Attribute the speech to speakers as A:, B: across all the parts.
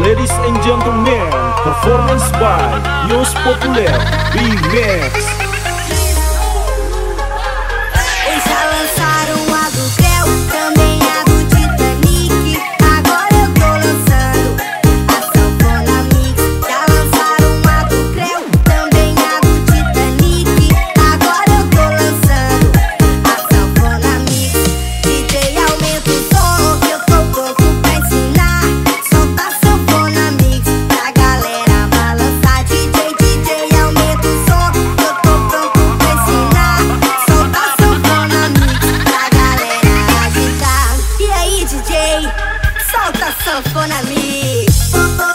A: Ladies and gentlemen, performance by Yos Populer B-Max
B: sanfona me sanfona me.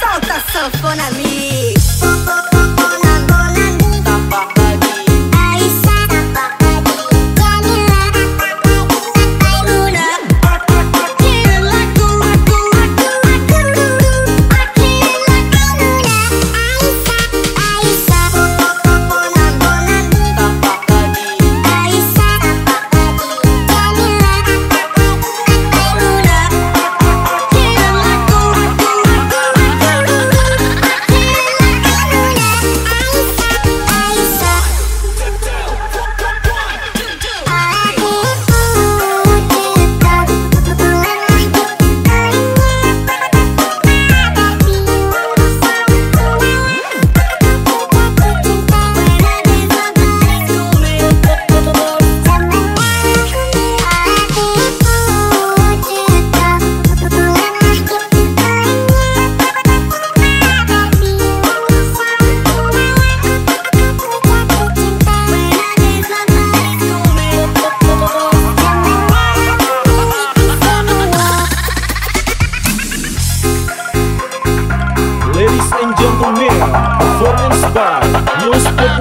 A: And gentlemen, performance by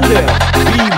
A: B-Max.